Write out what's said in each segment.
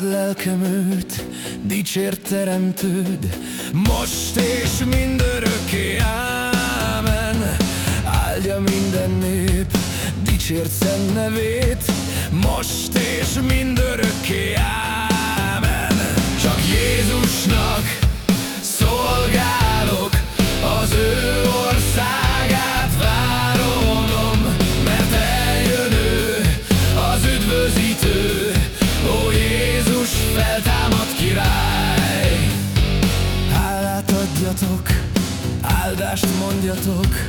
Áldjad lelkem őt, teremtőd, most és mindörökké, ámen. Áldja minden nép, dicsért szent nevét, most és mindörökké, ámen. Csak Jézusnak Hálát adjatok, áldást mondjatok,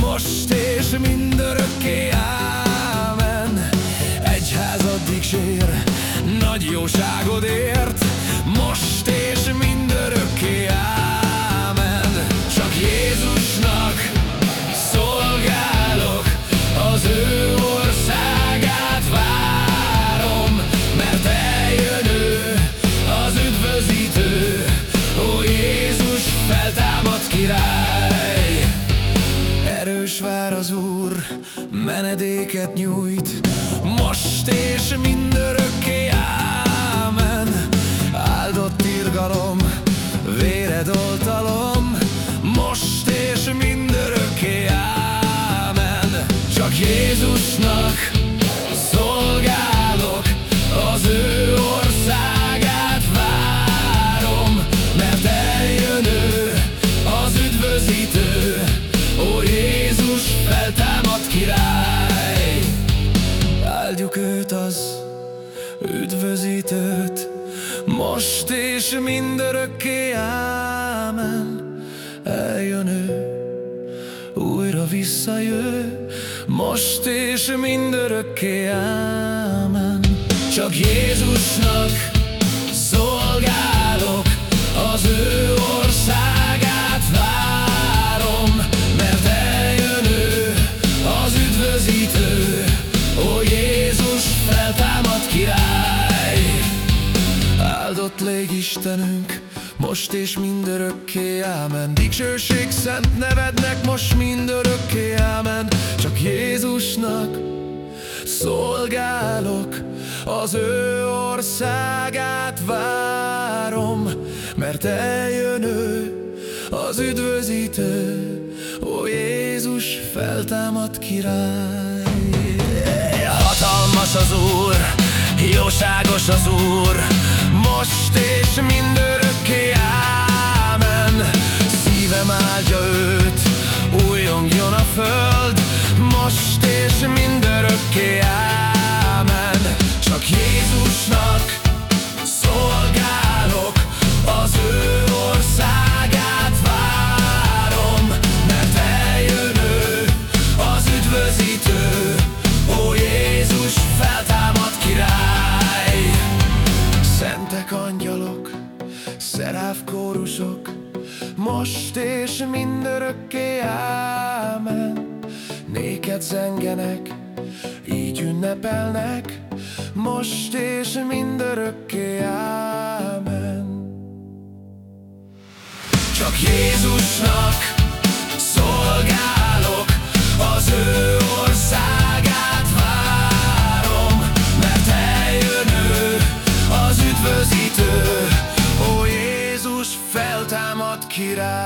most és mindörökké, ámen. Egyházad dicsér, nagy jóságodért, most és mindörökké, ámen. Menedéket nyújt, most és mindörökké, ámen. Áldott irgalom, véred oltalom, üdvözítőt, most és mindörökké, ámen. Eljön ő, újra visszajő, most és mindörökké, ámen. Csak Jézusnak szolgálok, az ő országát várom, mert eljön az üdvözítő, ó feltámad király. Áldott légy Istenünk, most és mindörökké, ámen. Dicsőség szent nevednek, most mindörökké, ámen. Csak Jézusnak szolgálok, az ő országát várom, mert eljön ő, az üdvözítő, ó Jézus feltámad király. Hatalmas az Úr, jóságos az Úr, most és mindörökké, ámen. Szívem áldja őt, újongjon a föld, most és mindörökké, ámen. Néked zengenek, így ünnepelnek, most és mindörökké, ámen. Csak Jézusnak 嫌い